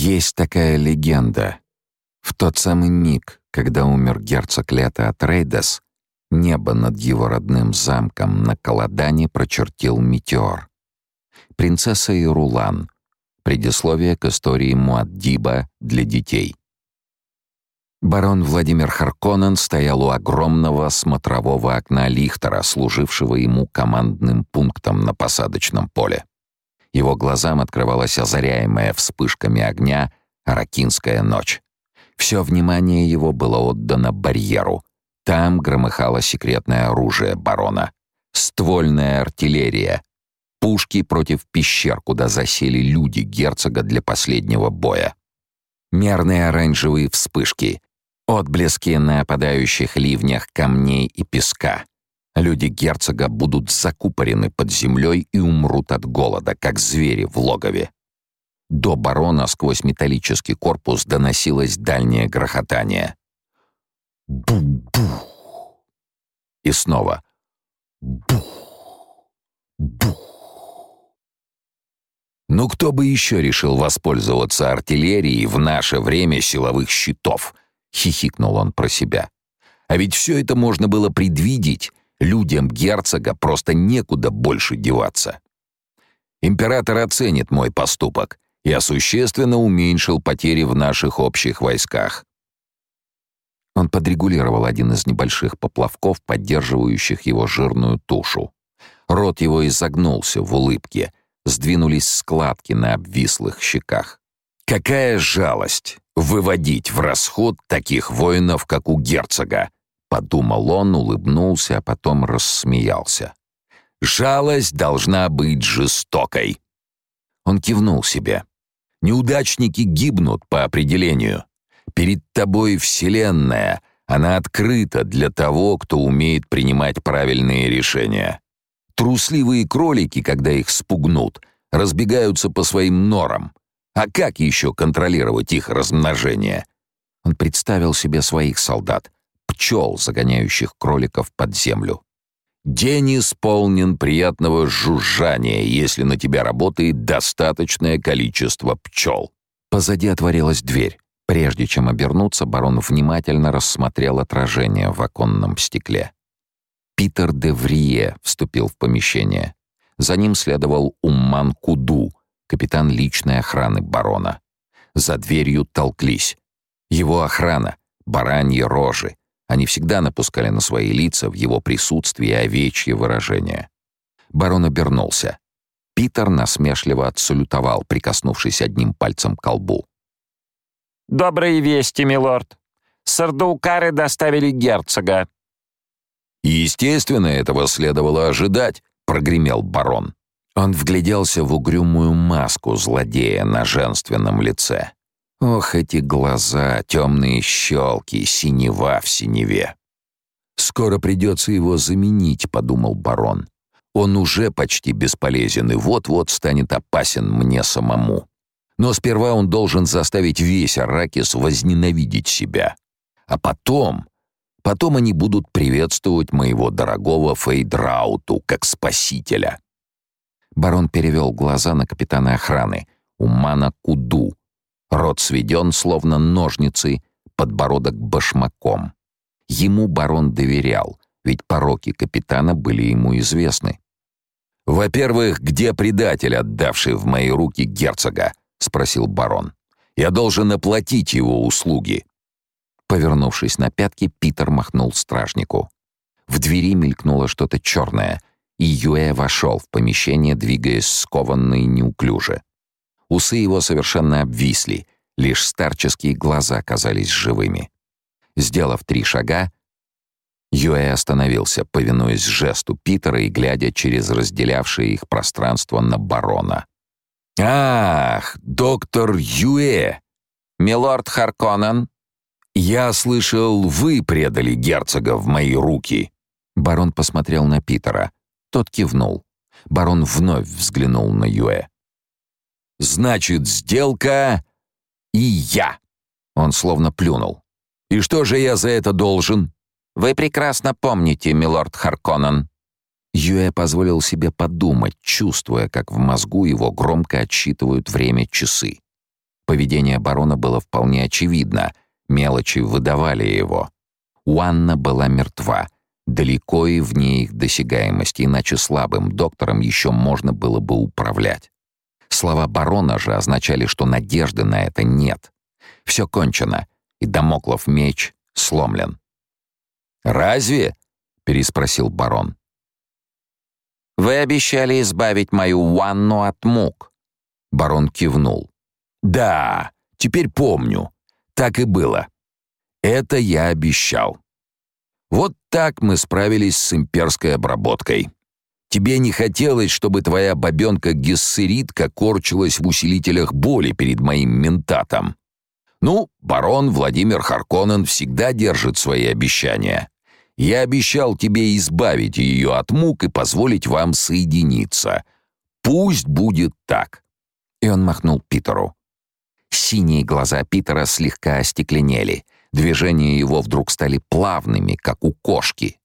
Есть такая легенда. В тот самый миг, когда умер герцог Лето Атрейдес, небо над его родным замком на Каладане прочертил метеор. Принцесса Ирулан. Предисловие к истории Муаддиба для детей. Барон Владимир Харконен стоял у огромного смотрового окна Лихтера, служившего ему командным пунктом на посадочном поле. Его глазам открывалась озаряемая вспышками огня Аракинская ночь. Все внимание его было отдано барьеру. Там громыхало секретное оружие барона. Ствольная артиллерия. Пушки против пещер, куда засели люди герцога для последнего боя. Мерные оранжевые вспышки. Отблески на опадающих ливнях камней и песка. Люди герцога будут закупорены под землей и умрут от голода, как звери в логове. До барона сквозь металлический корпус доносилось дальнее грохотание. Бух-бух. И снова бух. Бух. Ну кто бы еще решил воспользоваться артиллерией в наше время силовых щитов? Хихикнул он про себя. А ведь все это можно было предвидеть Людям герцога просто некуда больше деваться. Император оценит мой поступок. Я существенно уменьшил потери в наших общих войсках. Он подрегулировал один из небольших поплавков, поддерживающих его жирную тушу. Рот его изогнулся в улыбке, сдвинулись складки на обвислых щеках. Какая жалость выводить в расход таких воинов, как у герцога, Подумал он, улыбнулся, а потом рассмеялся. «Жалость должна быть жестокой!» Он кивнул себе. «Неудачники гибнут по определению. Перед тобой Вселенная, она открыта для того, кто умеет принимать правильные решения. Трусливые кролики, когда их спугнут, разбегаются по своим норам. А как еще контролировать их размножение?» Он представил себе своих солдат — пчел, загоняющих кроликов под землю. День исполнен приятного жужжания, если на тебя работает достаточное количество пчел. Позади отворилась дверь. Прежде чем обернуться, барон внимательно рассмотрел отражение в оконном стекле. Питер де Врие вступил в помещение. За ним следовал Умман Куду, капитан личной охраны барона. За дверью толклись. Его охрана, бараньи рожи, они всегда напускали на свои лица в его присутствии овечье выражение. Барон обернулся. Питер насмешливо отсалютовал, прикоснувшись одним пальцем к колбу. «Добрые вести, милорд. Сардаукары доставили герцога». «Естественно, этого следовало ожидать», — прогремел барон. Он вгляделся в угрюмую маску злодея на женственном лице. Ох, эти глаза, темные щелки, синева в синеве. «Скоро придется его заменить», — подумал барон. «Он уже почти бесполезен и вот-вот станет опасен мне самому. Но сперва он должен заставить весь Аракис возненавидеть себя. А потом... Потом они будут приветствовать моего дорогого Фейдрауту как спасителя». Барон перевел глаза на капитана охраны, Умана Куду, Рот сведен, словно ножницы, подбородок башмаком. Ему барон доверял, ведь пороки капитана были ему известны. «Во-первых, где предатель, отдавший в мои руки герцога?» — спросил барон. «Я должен оплатить его услуги». Повернувшись на пятки, Питер махнул стражнику. В двери мелькнуло что-то черное, и Юэ вошел в помещение, двигаясь скованно и неуклюже. Усы его совершенно обвисли, лишь старческие глаза казались живыми. Сделав три шага, Юэ остановился, повинуясь жесту Питера и глядя через разделявшее их пространство на барона. «Ах, доктор Юэ! Милорд Харконнен!» «Я слышал, вы предали герцога в мои руки!» Барон посмотрел на Питера. Тот кивнул. Барон вновь взглянул на Юэ. Значит, сделка и я. Он словно плюнул. И что же я за это должен? Вы прекрасно помните, милорд Харконнен. Юэ позволил себе подумать, чувствуя, как в мозгу его громко отсчитывают время часы. Поведение барона было вполне очевидно, мелочи выдавали его. Уанна была мертва, далеко и вне их досягаемости, иначе слабым доктором еще можно было бы управлять. Слова барона же означали, что надежды на это нет. Все кончено, и домоклов меч сломлен. «Разве?» — переспросил барон. «Вы обещали избавить мою ванну от мук». Барон кивнул. «Да, теперь помню. Так и было. Это я обещал. Вот так мы справились с имперской обработкой. Тебе не хотелось, чтобы твоя бабенка Гессеритка корчилась в усилителях боли перед моим ментатом. Ну, барон Владимир Харконен всегда держит свои обещания. Я обещал тебе избавить ее от мук и позволить вам соединиться. Пусть будет так. И он махнул Питеру. Синие глаза Питера слегка остекленели. Движения его вдруг стали плавными, как у кошки.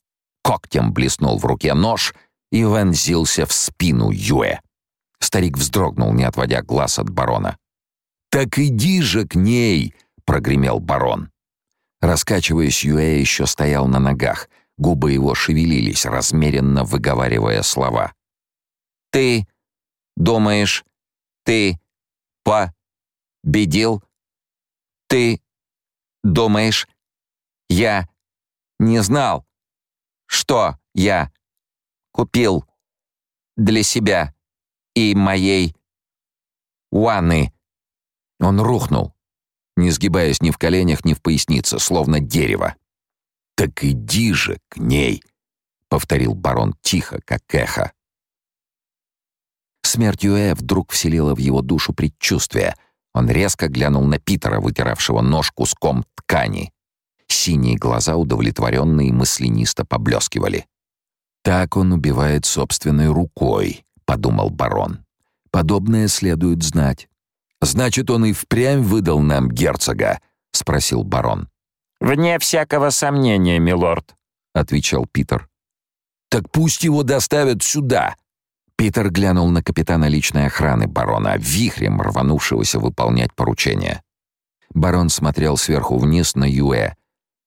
Когтем блеснул в руке нож и вонзился в спину Юэ. Старик вздрогнул, не отводя глаз от барона. «Так иди же к ней!» — прогремел барон. Раскачиваясь, Юэ еще стоял на ногах. Губы его шевелились, размеренно выговаривая слова. «Ты думаешь, ты победил? Ты думаешь, я не знал, что я купил для себя и моей Уанны?» Он рухнул, не сгибаясь ни в коленях, ни в пояснице, словно дерево. «Так иди же к ней!» — повторил барон тихо, как эхо. Смерть Юэ вдруг вселила в его душу предчувствие. Он резко глянул на Питера, вытиравшего нож куском ткани. Синие глаза удовлетворенно и мысленисто поблескивали. «Так он убивает собственной рукой», — подумал барон. «Подобное следует знать. «Значит, он и впрямь выдал нам герцога?» — спросил барон. «Вне всякого сомнения, милорд», — отвечал Питер. «Так пусть его доставят сюда!» Питер глянул на капитана личной охраны барона, вихрем рванувшегося выполнять поручение. Барон смотрел сверху вниз на Юэ.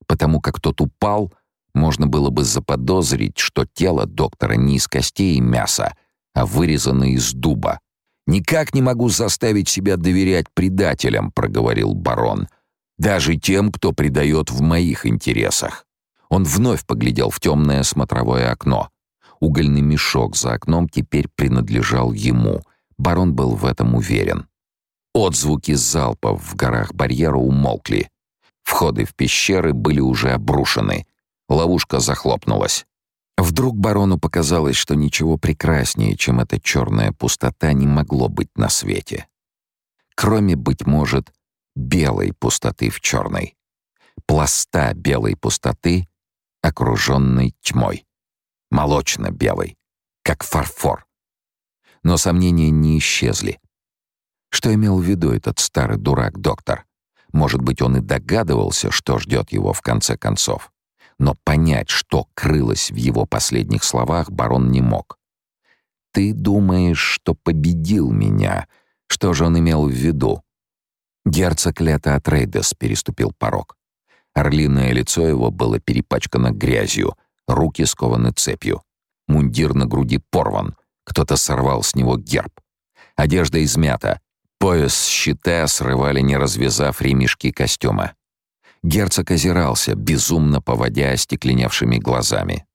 Потому как тот упал, можно было бы заподозрить, что тело доктора не из костей и мяса, а вырезано из дуба. «Никак не могу заставить себя доверять предателям», — проговорил барон. «Даже тем, кто предает в моих интересах». Он вновь поглядел в темное смотровое окно. Угольный мешок за окном теперь принадлежал ему. Барон был в этом уверен. Отзвуки залпов в горах барьера умолкли. Входы в пещеры были уже обрушены. Ловушка захлопнулась. Вдруг барону показалось, что ничего прекраснее, чем эта черная пустота, не могло быть на свете. Кроме, быть может, белой пустоты в черной. Пласта белой пустоты, окруженной тьмой. Молочно-белой, как фарфор. Но сомнения не исчезли. Что имел в виду этот старый дурак-доктор? Может быть, он и догадывался, что ждет его в конце концов но понять, что крылось в его последних словах, барон не мог. «Ты думаешь, что победил меня? Что же он имел в виду?» Герцог Лето Атрейдес переступил порог. Орлиное лицо его было перепачкано грязью, руки скованы цепью. Мундир на груди порван, кто-то сорвал с него герб. Одежда измята, пояс щита срывали, не развязав ремешки костюма. Герцог озирался, безумно поводя остекленевшими глазами.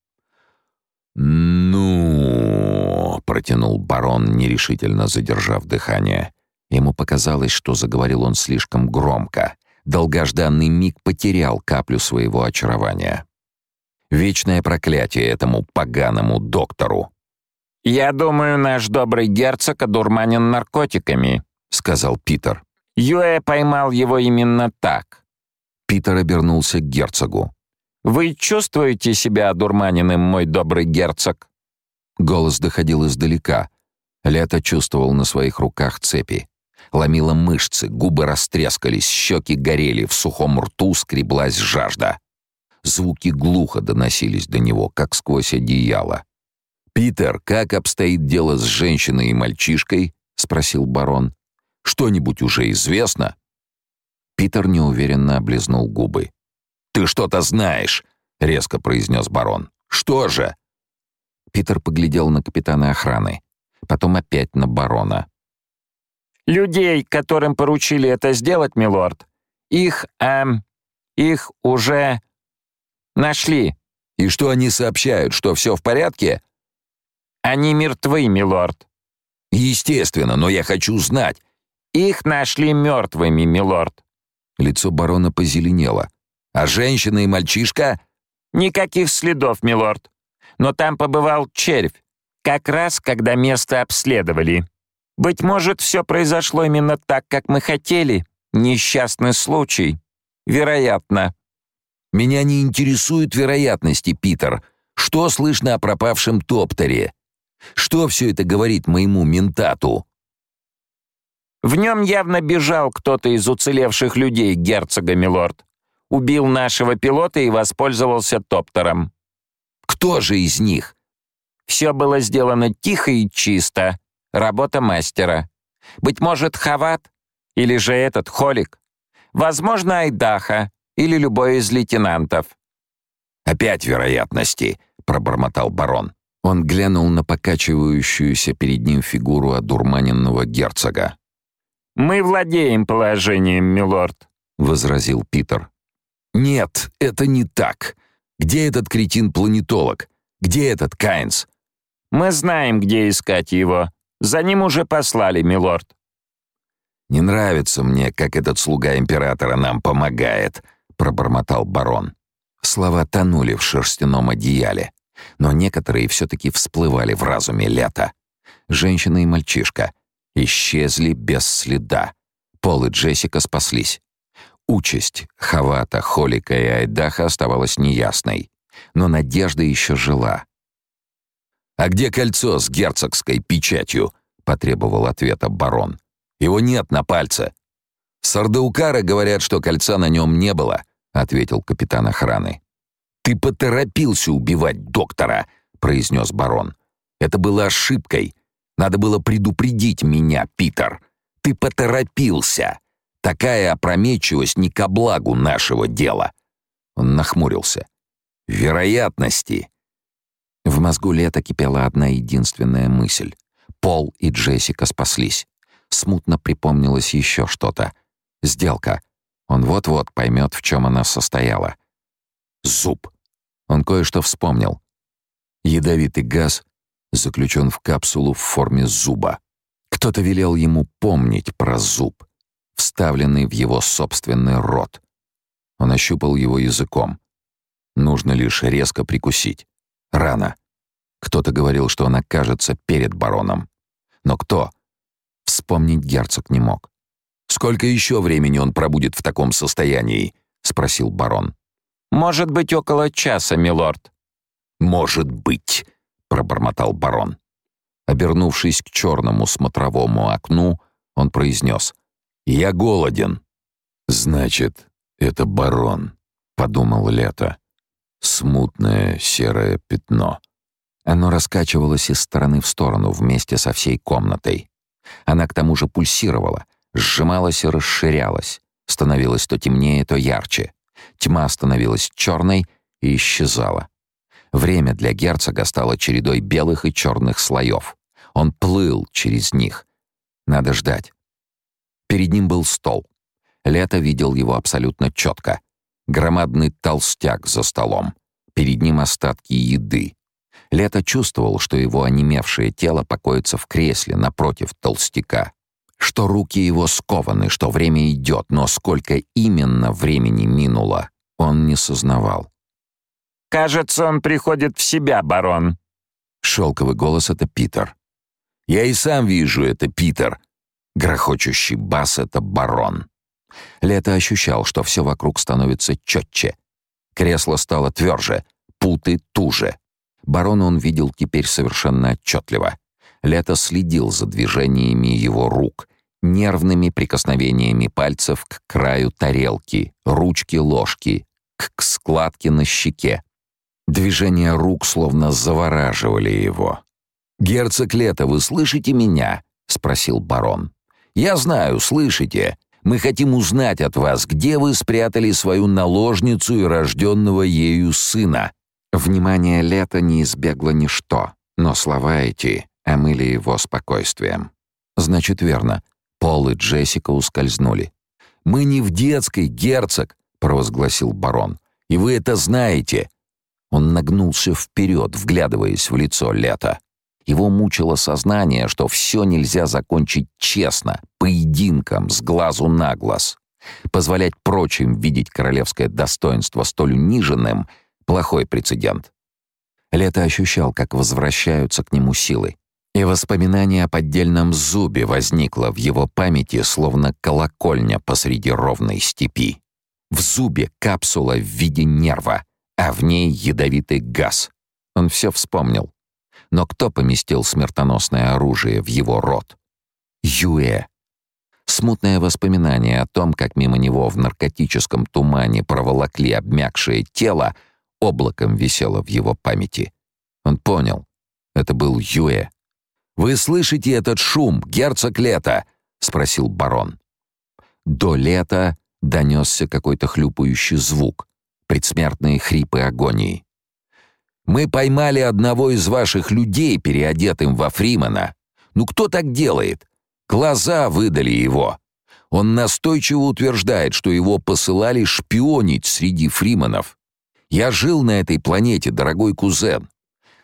«Ну...» — протянул барон, нерешительно задержав дыхание. Ему показалось, что заговорил он слишком громко. Долгожданный миг потерял каплю своего очарования. Вечное проклятие этому поганому доктору. «Я думаю, наш добрый герцог одурманен наркотиками», — сказал Питер. «Юэ поймал его именно так. Питер обернулся к герцогу. «Вы чувствуете себя одурманенным, мой добрый герцог?» Голос доходил издалека. Лето чувствовал на своих руках цепи. Ломило мышцы, губы растрескались, щеки горели, в сухом рту скреблась жажда. Звуки глухо доносились до него, как сквозь одеяло. «Питер, как обстоит дело с женщиной и мальчишкой?» — спросил барон. Что-нибудь уже известно?» Питер неуверенно облизнул губы. «Ты что-то знаешь!» — резко произнес барон. «Что же?» Питер поглядел на капитана охраны, потом опять на барона. «Людей, которым поручили это сделать, милорд, их, эм, их уже нашли». «И что они сообщают, что все в порядке?» «Они мертвы, милорд». «Естественно, но я хочу знать». «Их нашли мертвыми, милорд». Лицо барона позеленело. «А женщина и мальчишка?» «Никаких следов, милорд. Но там побывал червь, как раз когда место обследовали. Быть может, все произошло именно так, как мы хотели. Несчастный случай. Вероятно». «Меня не интересуют вероятности, Питер. Что слышно о пропавшем Топтере? Что все это говорит моему ментату?» В нем явно бежал кто-то из уцелевших людей герцога, милорд. Убил нашего пилота и воспользовался топтером. Кто же из них? Все было сделано тихо и чисто. Работа мастера. Быть может, Хават? Или же этот Холик? Возможно, Айдаха или любой из лейтенантов. «Опять вероятности», — пробормотал барон. Он глянул на покачивающуюся перед ним фигуру одурманенного герцога. «Мы владеем положением, милорд», — возразил Питер. «Нет, это не так. Где этот кретин-планетолог? Где этот Кайнс?» «Мы знаем, где искать его. За ним уже послали, милорд». «Не нравится мне, как этот слуга императора нам помогает», — пробормотал барон. Слова тонули в шерстяном одеяле, но некоторые все-таки всплывали в разуме лета. Женщина и мальчишка — исчезли без следа. Пол и Джессика спаслись. Участь Хавата, Холика и Айдаха оставалась неясной, но надежда еще жила. «А где кольцо с герцогской печатью?» — потребовал ответа барон. «Его нет на пальце». «Сардаукары говорят, что кольца на нем не было», — ответил капитан охраны. «Ты поторопился убивать доктора», — произнес барон. «Это было ошибкой. Надо было предупредить меня, Питер. Ты поторопился. Такая опрометчивость не ко благу нашего дела. Он нахмурился. Вероятности. В мозгу Лета кипела одна единственная мысль. Пол и Джессика спаслись. Смутно припомнилось еще что-то. Сделка. Он вот-вот поймет, в чем она состояла. Зуб. Он кое-что вспомнил. Ядовитый газ заключен в капсулу в форме зуба. Кто-то велел ему помнить про зуб, вставленный в его собственный рот. Он ощупал его языком. Нужно лишь резко прикусить. Рано. Кто-то говорил, что он окажется перед бароном. Но кто? Вспомнить герцог не мог. «Сколько еще времени он пробудет в таком состоянии?» — спросил барон. «Может быть, около часа, милорд». «Может быть», пробормотал барон. Обернувшись к черному смотровому окну, он произнес «Я голоден». «Значит, это барон», — подумал Лето. Смутное серое пятно. Оно раскачивалось из стороны в сторону вместе со всей комнатой. Она к тому же пульсировала, сжималась и расширялась, становилась то темнее, то ярче. Тьма становилась черной и исчезала. Время для герцога стало чередой белых и черных слоев. Он плыл через них. Надо ждать. Перед ним был стол. Лето видел его абсолютно четко. Громадный толстяк за столом. Перед ним остатки еды. Лето чувствовал, что его онемевшее тело покоится в кресле напротив толстяка. Что руки его скованы, что время идет, но сколько именно времени минуло, он не сознавал. «Кажется, он приходит в себя, барон». Шелковый голос — это Питер. «Я и сам вижу, это Питер». Грохочущий бас — это барон. Лето ощущал, что все вокруг становится четче. Кресло стало тверже, путы туже. Барона он видел теперь совершенно отчетливо. Лето следил за движениями его рук, нервными прикосновениями пальцев к краю тарелки, ручки ложки, к складке на щеке. Движения рук словно завораживали его. «Герцог Лето, вы слышите меня?» — спросил барон. Я знаю, слышите? Мы хотим узнать от вас, где вы спрятали свою наложницу и рожденного ею сына». Внимание лета не избегло ничто, но слова эти омыли его спокойствием. «Значит, верно. Пол и Джессика ускользнули. «Мы не в детской, герцог!» — провозгласил барон. «И вы это знаете!» Он нагнулся вперед, вглядываясь в лицо Лета. Его мучило сознание, что все нельзя закончить честно, поединком, с глазу на глаз. Позволять прочим видеть королевское достоинство столь униженным — плохой прецедент. Лето ощущал, как возвращаются к нему силы. И воспоминание о поддельном зубе возникло в его памяти, словно колокольня посреди ровной степи. В зубе капсула в виде нерва, а в ней ядовитый газ. Он все вспомнил. Но кто поместил смертоносное оружие в его рот? Юэ. Смутное воспоминание о том, как мимо него в наркотическом тумане проволокли обмякшее тело, облаком висело в его памяти. Он понял. Это был Юэ. «Вы слышите этот шум, герцог Лета?» — спросил барон. До лета донесся какой-то хлюпающий звук, предсмертные хрипы агонии. «Мы поймали одного из ваших людей, переодетым во Фримана. Ну кто так делает? Глаза выдали его. Он настойчиво утверждает, что его посылали шпионить среди фриманов. Я жил на этой планете, дорогой кузен.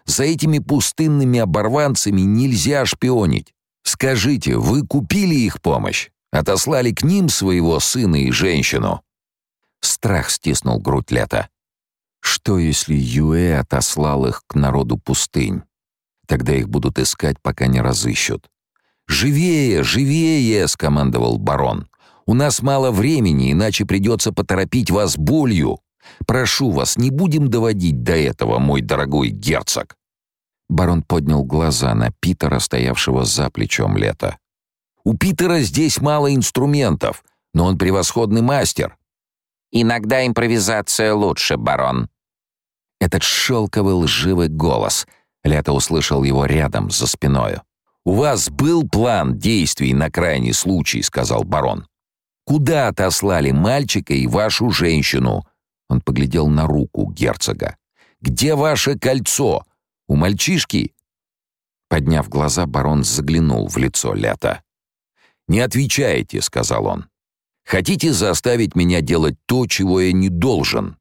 За этими пустынными оборванцами нельзя шпионить. Скажите, вы купили их помощь? Отослали к ним своего сына и женщину?» Страх стиснул грудь Лета. Что, если Юэ отослал их к народу пустынь? Тогда их будут искать, пока не разыщут. «Живее, живее!» — скомандовал барон. «У нас мало времени, иначе придется поторопить вас болью. Прошу вас, не будем доводить до этого, мой дорогой герцог. Барон поднял глаза на Питера, стоявшего за плечом Лета. У Питера здесь мало инструментов, но он превосходный мастер. Иногда импровизация лучше, барон. Этот шелковый лживый голос. Лето услышал его рядом, за спиною. «У вас был план действий на крайний случай», — сказал барон. «Куда отослали мальчика и вашу женщину?» Он поглядел на руку герцога. «Где ваше кольцо? У мальчишки?» Подняв глаза, барон заглянул в лицо Лята. «Не отвечайте», — сказал он. «Хотите заставить меня делать то, чего я не должен?»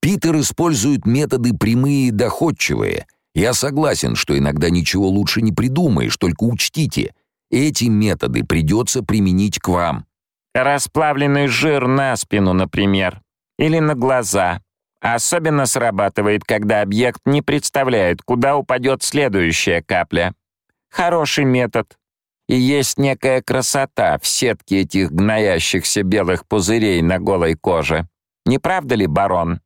Питер использует методы прямые и доходчивые. Я согласен, что иногда ничего лучше не придумаешь, только учтите, эти методы придется применить к вам. Расплавленный жир на спину, например или на глаза. Особенно срабатывает, когда объект не представляет, куда упадет следующая капля. Хороший метод. И есть некая красота в сетке этих гноящихся белых пузырей на голой коже. Не правда ли, барон?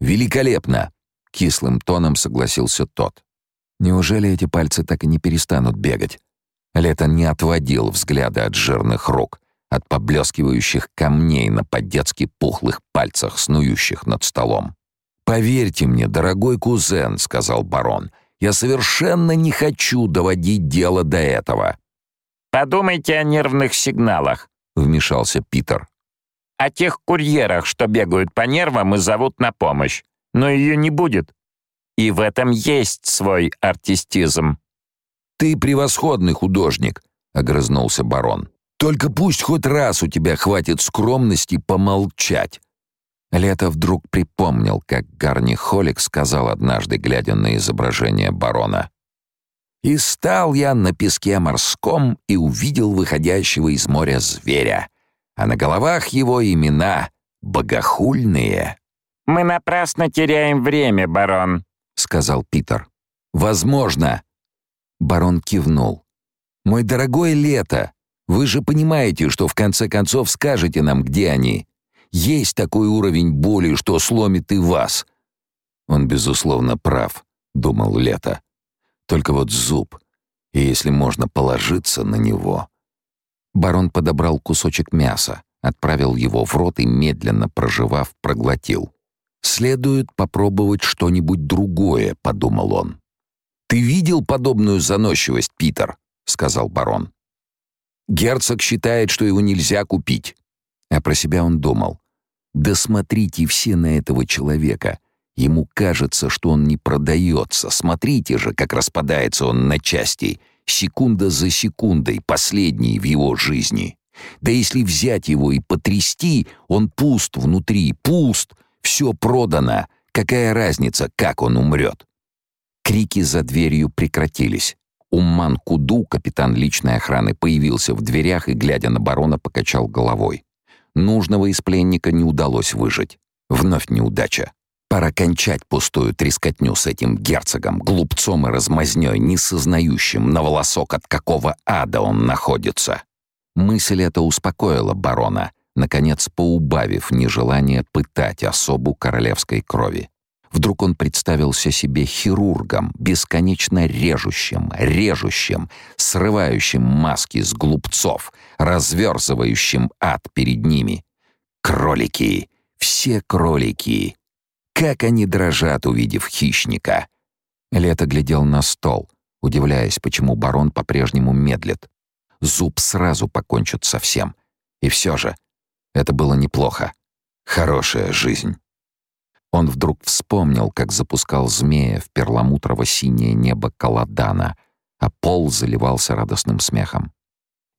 Великолепно, кислым тоном согласился тот. Неужели эти пальцы так и не перестанут бегать? Лето не отводил взгляда от жирных рук от поблескивающих камней на по-детски пухлых пальцах, снующих над столом. «Поверьте мне, дорогой кузен», — сказал барон, — «я совершенно не хочу доводить дело до этого». «Подумайте о нервных сигналах», — вмешался Питер. «О тех курьерах, что бегают по нервам и зовут на помощь. Но ее не будет. И в этом есть свой артистизм». «Ты превосходный художник», — огрызнулся барон. Только пусть хоть раз у тебя хватит скромности помолчать». Лето вдруг припомнил, как Гарни Холик сказал однажды, глядя на изображение барона. «И стал я на песке морском и увидел выходящего из моря зверя, а на головах его имена богохульные». «Мы напрасно теряем время, барон», — сказал Питер. «Возможно». Барон кивнул. «Мой дорогой Лето, вы же понимаете, что в конце концов скажете нам, где они. Есть такой уровень боли, что сломит и вас. Он безусловно прав, думал Лето. Только вот зуб, и если можно положиться на него. Барон подобрал кусочек мяса, отправил его в рот и медленно прожевав, проглотил. Следует попробовать что-нибудь другое, подумал он. Ты видел подобную заносчивость, Питер, сказал барон. Герцог считает, что его нельзя купить. А про себя он думал. Да все на этого человека. Ему кажется, что он не продается. Смотрите же, как распадается он на части. Секунда за секундой, последний в его жизни. Да если взять его и потрясти, он пуст внутри, пуст. Все продано. Какая разница, как он умрет? Крики за дверью прекратились. Умман Куду, капитан личной охраны, появился в дверях и, глядя на барона, покачал головой. Нужного из пленника не удалось выжить. Вновь неудача. Пора кончать пустую трескотню с этим герцогом, глупцом и размазнёй, не сознающим, на волосок от какого ада он находится. Мысль эта успокоила барона, наконец поубавив нежелание пытать особу королевской крови. Вдруг он представился себе хирургом, бесконечно режущим, режущим, срывающим маски с глупцов, разверзывающим ад перед ними. Кролики! Все кролики! Как они дрожат, увидев хищника! Лето глядел на стол, удивляясь, почему барон по-прежнему медлит. Зуб сразу покончит со всем. И все же, это было неплохо. Хорошая жизнь. Он вдруг вспомнил, как запускал змея в перламутрово-синее небо Каладана, а пол заливался радостным смехом.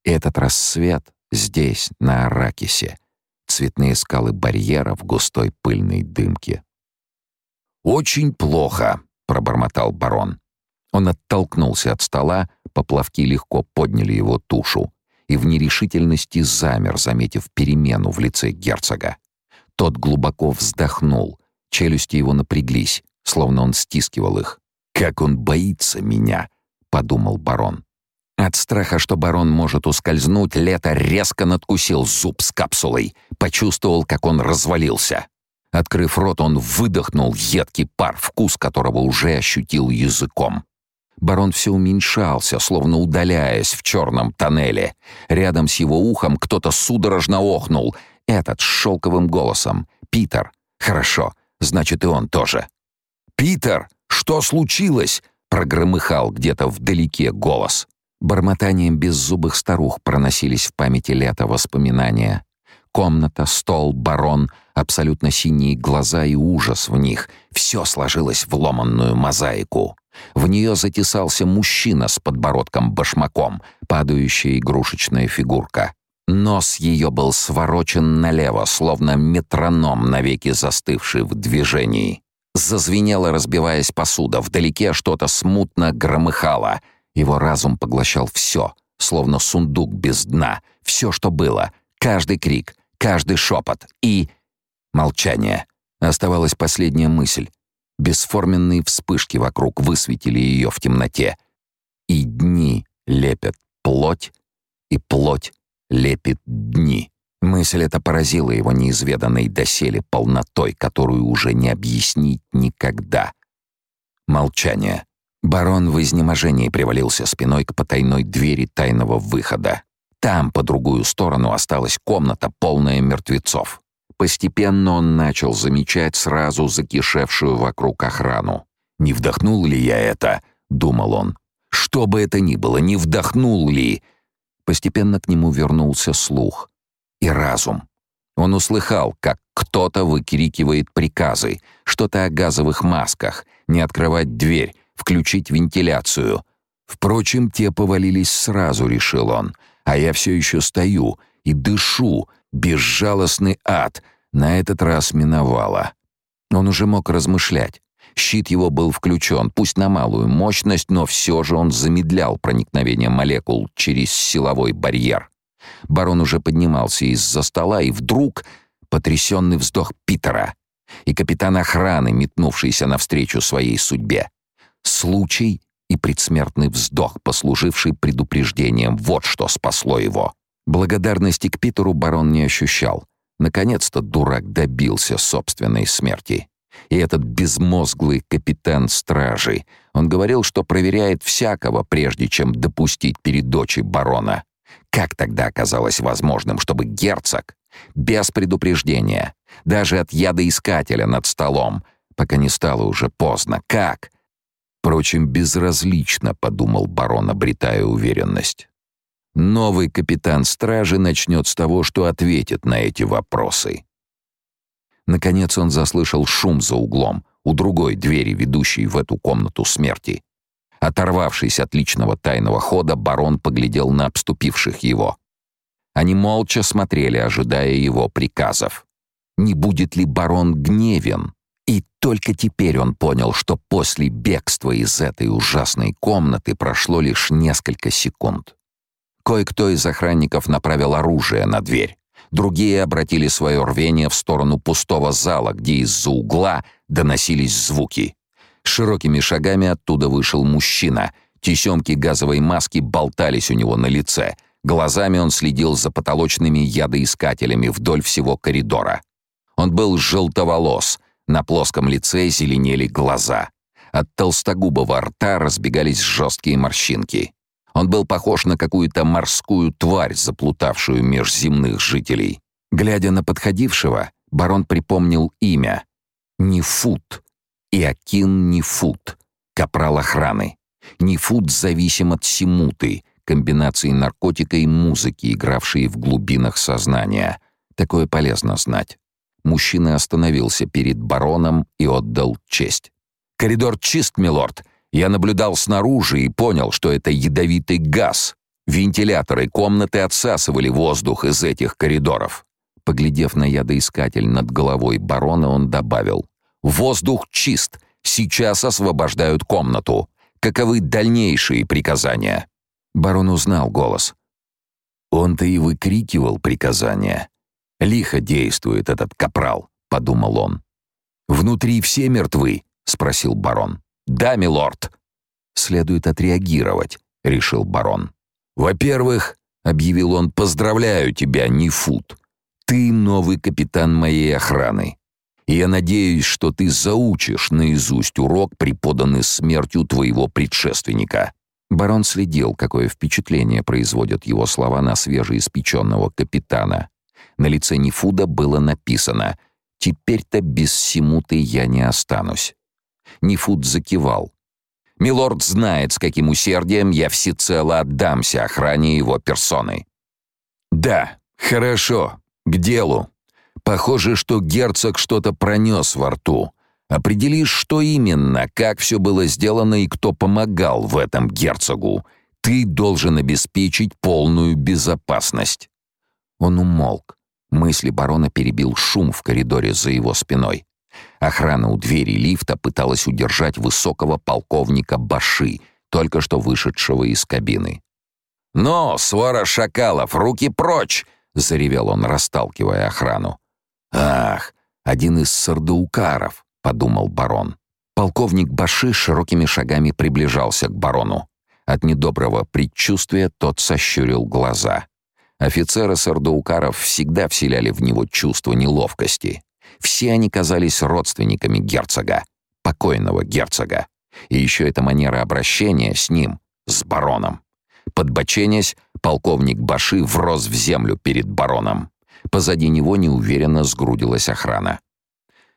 Этот рассвет здесь, на Аракисе, цветные скалы барьера в густой пыльной дымке. «Очень плохо», — пробормотал барон. Он оттолкнулся от стола, поплавки легко подняли его тушу и в нерешительности замер, заметив перемену в лице герцога. Тот глубоко вздохнул, челюсти его напряглись, словно он стискивал их. «Как он боится меня!» — подумал барон. От страха, что барон может ускользнуть, Лето резко надкусил зуб с капсулой, почувствовал, как он развалился. Открыв рот, он выдохнул едкий пар, вкус которого уже ощутил языком. Барон все уменьшался, словно удаляясь в черном тоннеле. Рядом с его ухом кто-то судорожно охнул. Этот с шелковым голосом. «Питер». «Хорошо, значит и он тоже». «Питер, что случилось?» — прогромыхал где-то вдалеке голос. Бормотанием беззубых старух проносились в памяти лета воспоминания. Комната, стол, барон, абсолютно синие глаза и ужас в них — все сложилось в ломанную мозаику. В нее затесался мужчина с подбородком-башмаком, падающая игрушечная фигурка. Нос ее был сворочен налево, словно метроном, навеки застывший в движении. Зазвенела, разбиваясь посуда, вдалеке что-то смутно громыхало. Его разум поглощал все, словно сундук без дна, все, что было, каждый крик, каждый шепот и... Молчание. Оставалась последняя мысль. Бесформенные вспышки вокруг высветили ее в темноте. И дни лепят плоть, и плоть лепит дни. Мысль эта поразила его неизведанной доселе полнотой, которую уже не объяснить никогда. Молчание. Барон в изнеможении привалился спиной к потайной двери тайного выхода. Там, по другую сторону, осталась комната, полная мертвецов. Постепенно он начал замечать сразу закишевшую вокруг охрану. «Не вдохнул ли я это?» — думал он. «Что бы это ни было, не вдохнул ли?» Постепенно к нему вернулся слух и разум. Он услыхал, как кто-то выкрикивает приказы, что-то о газовых масках, не открывать дверь, включить вентиляцию. Впрочем, те повалились сразу, решил он, а я все еще стою и дышу, Безжалостный ад на этот раз миновало. Он уже мог размышлять. Щит его был включен, пусть на малую мощность, но все же он замедлял проникновение молекул через силовой барьер. Барон уже поднимался из-за стола, и вдруг потрясенный вздох Питера и капитан охраны, метнувшийся навстречу своей судьбе. Случай и предсмертный вздох, послуживший предупреждением, вот что спасло его. Благодарности к Питеру барон не ощущал. Наконец-то дурак добился собственной смерти. И этот безмозглый капитан стражи, он говорил, что проверяет всякого, прежде чем допустить перед дочей барона. Как тогда оказалось возможным, чтобы герцог, без предупреждения, даже от ядоискателя над столом, пока не стало уже поздно, как? Впрочем, безразлично, подумал барон, обретая уверенность. Новый капитан стражи начнет с того, что ответит на эти вопросы. Наконец он заслышал шум за углом, у другой двери, ведущей в эту комнату смерти. Оторвавшись от личного тайного хода, барон поглядел на обступивших его. Они молча смотрели, ожидая его приказов. Не будет ли барон гневен? Только теперь он понял, что после бегства из этой ужасной комнаты прошло лишь несколько секунд. Кое-кто из охранников направил оружие на дверь. Другие обратили свое рвение в сторону пустого зала, где из-за угла доносились звуки. Широкими шагами оттуда вышел мужчина. Тесемки газовой маски болтались у него на лице. Глазами он следил за потолочными ядоискателями вдоль всего коридора. Он был желтоволос — на плоском лице зеленели глаза. От толстогубого рта разбегались жесткие морщинки. Он был похож на какую-то морскую тварь, заплутавшую меж земных жителей. Глядя на подходившего, барон припомнил имя. Нефут. Иокин Нефут. Капрал охраны. Нефут зависим от симуты, комбинации наркотика и музыки, игравшей в глубинах сознания. Такое полезно знать. Мужчина остановился перед бароном и отдал честь. «Коридор чист, милорд. Я наблюдал снаружи и понял, что это ядовитый газ. Вентиляторы комнаты отсасывали воздух из этих коридоров». Поглядев на ядоискатель над головой барона, он добавил. «Воздух чист. Сейчас освобождают комнату. Каковы дальнейшие приказания?» Барон узнал голос. Он-то и выкрикивал приказания. Лихо действует этот капрал, подумал он. Внутри все мертвы, спросил барон. Да, милорд. Следует отреагировать, решил барон. Во-первых, объявил он, поздравляю тебя, Нифут. Ты новый капитан моей охраны. И я надеюсь, что ты заучишь наизусть урок, преподанный смертью твоего предшественника. Барон следил, какое впечатление производят его слова на свежеиспеченного капитана. На лице Нефуда было написано «Теперь-то без Симуты я не останусь». Нефуд закивал. «Милорд знает, с каким усердием я всецело отдамся охране его персоны». «Да, хорошо, к делу. Похоже, что герцог что-то пронес во рту. Определишь, что именно, как все было сделано и кто помогал в этом герцогу. Ты должен обеспечить полную безопасность». Он умолк. Мысли барона перебил шум в коридоре за его спиной. Охрана у двери лифта пыталась удержать высокого полковника Баши, только что вышедшего из кабины. «Но, свора шакалов, руки прочь!» — заревел он, расталкивая охрану. «Ах, один из сардаукаров», — подумал барон. Полковник Баши широкими шагами приближался к барону. От недоброго предчувствия тот сощурил глаза. Офицеры сардаукаров всегда вселяли в него чувство неловкости. Все они казались родственниками герцога, покойного герцога. И еще эта манера обращения с ним, с бароном. Подбоченясь, полковник Баши врос в землю перед бароном. Позади него неуверенно сгрудилась охрана.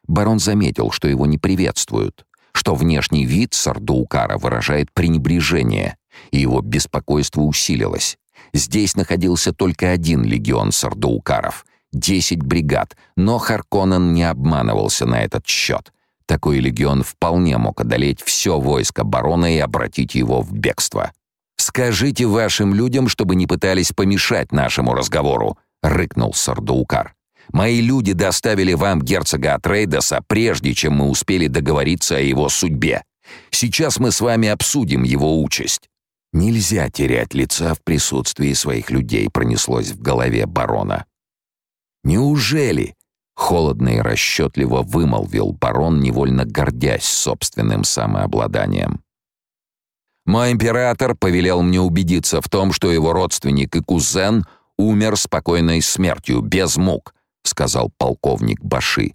Барон заметил, что его не приветствуют, что внешний вид Сардаукара выражает пренебрежение, и его беспокойство усилилось. Здесь находился только один легион сардаукаров, десять бригад, но Харконнен не обманывался на этот счет. Такой легион вполне мог одолеть все войско барона и обратить его в бегство. «Скажите вашим людям, чтобы не пытались помешать нашему разговору», — рыкнул Сардаукар. «Мои люди доставили вам герцога Атрейдеса, прежде чем мы успели договориться о его судьбе. Сейчас мы с вами обсудим его участь. Нельзя терять лица в присутствии своих людей, пронеслось в голове барона. Неужели? Холодно и расчетливо вымолвил барон, невольно гордясь собственным самообладанием. Мой император повелел мне убедиться в том, что его родственник и кузен умер спокойной смертью, без мук, сказал полковник Баши.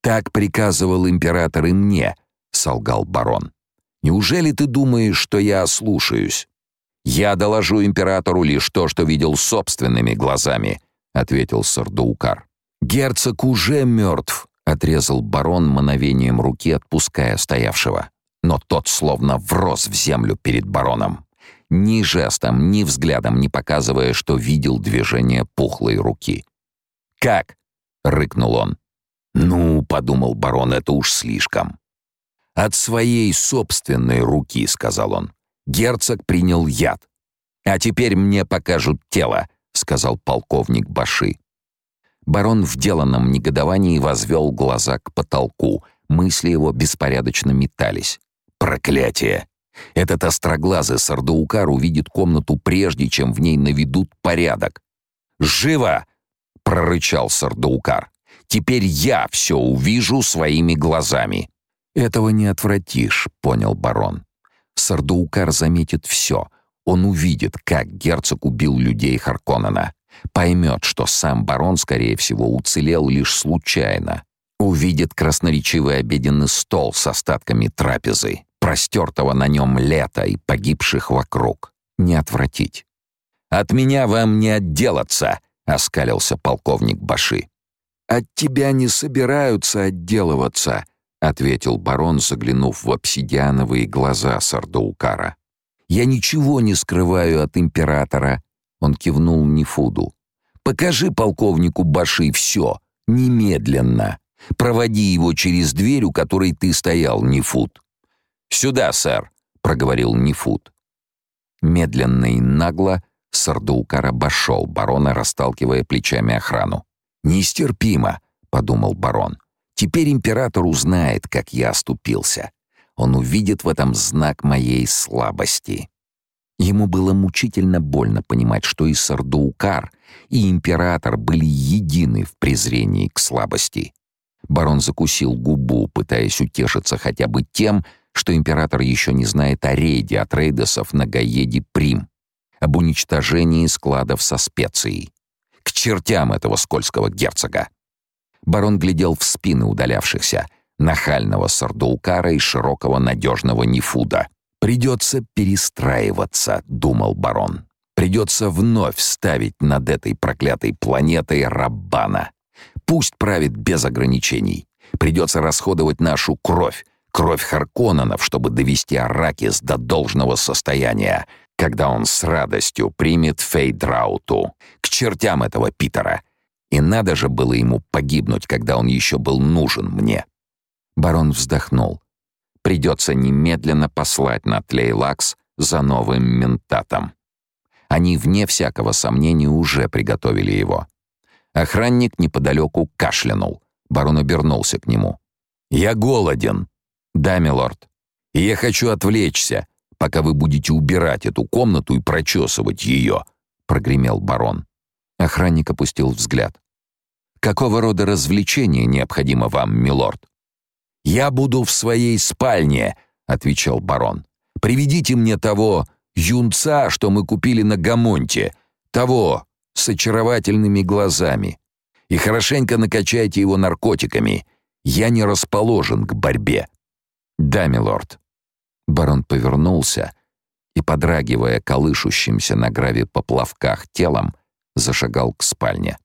Так приказывал император и мне, солгал барон. Неужели ты думаешь, что я ослушаюсь? Я доложу императору лишь то, что видел собственными глазами, ответил Сардаукар. Герцог уже мертв», — отрезал барон мановением руки, отпуская стоявшего. Но тот словно врос в землю перед бароном. ни жестом, ни взглядом не показывая, что видел движение пухлой руки. «Как?» — рыкнул он. «Ну, — подумал барон, — это уж слишком». «От своей собственной руки», — сказал он. «Герцог принял яд. А теперь мне покажут тело», — сказал полковник Баши. Барон в деланном негодовании возвел глаза к потолку. Мысли его беспорядочно метались. «Проклятие! Этот остроглазый сардаукар увидит комнату прежде, чем в ней наведут порядок. «Живо!» — прорычал сардаукар. «Теперь я все увижу своими глазами». «Этого не отвратишь», — понял барон. Сардаукар заметит все. Он увидит, как герцог убил людей Харконнена. Поймет, что сам барон, скорее всего, уцелел лишь случайно. Увидит красноречивый обеденный стол с остатками трапезы простертого на нем лета и погибших вокруг. Не отвратить. «От меня вам не отделаться!» — оскалился полковник Баши. «От тебя не собираются отделываться», — ответил барон, заглянув в обсидиановые глаза Сардаукара. «Я ничего не скрываю от императора», — он кивнул Нефуду. «Покажи полковнику Баши все, немедленно. Проводи его через дверь, у которой ты стоял, Нефуд. «Сюда, сэр», — проговорил Нефут. Медленно и нагло Сардаукар обошел барона, расталкивая плечами охрану. «Нестерпимо», — подумал барон. «Теперь император узнает, как я оступился. Он увидит в этом знак моей слабости». Ему было мучительно больно понимать, что и Сардаукар, и император были едины в презрении к слабости. Барон закусил губу, пытаясь утешиться хотя бы тем, что император еще не знает о рейде от рейдосов на Гаеде Прим, об уничтожении складов со специей. К чертям этого скользкого герцога! Барон глядел в спины удалявшихся, нахального Сардаукара и широкого надежного Нефуда. «Придется перестраиваться», — думал барон. «Придется вновь ставить над этой проклятой планетой Раббана. Пусть правит без ограничений. Придется расходовать нашу кровь, кровь Харконненов, чтобы довести Аракис до должного состояния, когда он с радостью примет Фейдрауту. К чертям этого Питера! И надо же было ему погибнуть, когда он еще был нужен мне. Барон вздохнул. Придется немедленно послать на Тлейлакс за новым ментатом. Они, вне всякого сомнения, уже приготовили его. Охранник неподалеку кашлянул. Барон обернулся к нему. «Я голоден», «Да, милорд. И я хочу отвлечься, пока вы будете убирать эту комнату и прочесывать ее», — прогремел барон. Охранник опустил взгляд. «Какого рода развлечение необходимо вам, милорд?» «Я буду в своей спальне», — отвечал барон. «Приведите мне того юнца, что мы купили на Гамонте, того с очаровательными глазами, и хорошенько накачайте его наркотиками. Я не расположен к борьбе». «Да, милорд». Барон повернулся и, подрагивая колышущимся на граве поплавках телом, зашагал к спальне.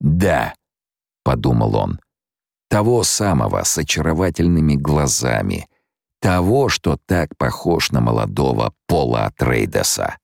«Да», — подумал он, — «того самого с очаровательными глазами, того, что так похож на молодого Пола Атрейдеса.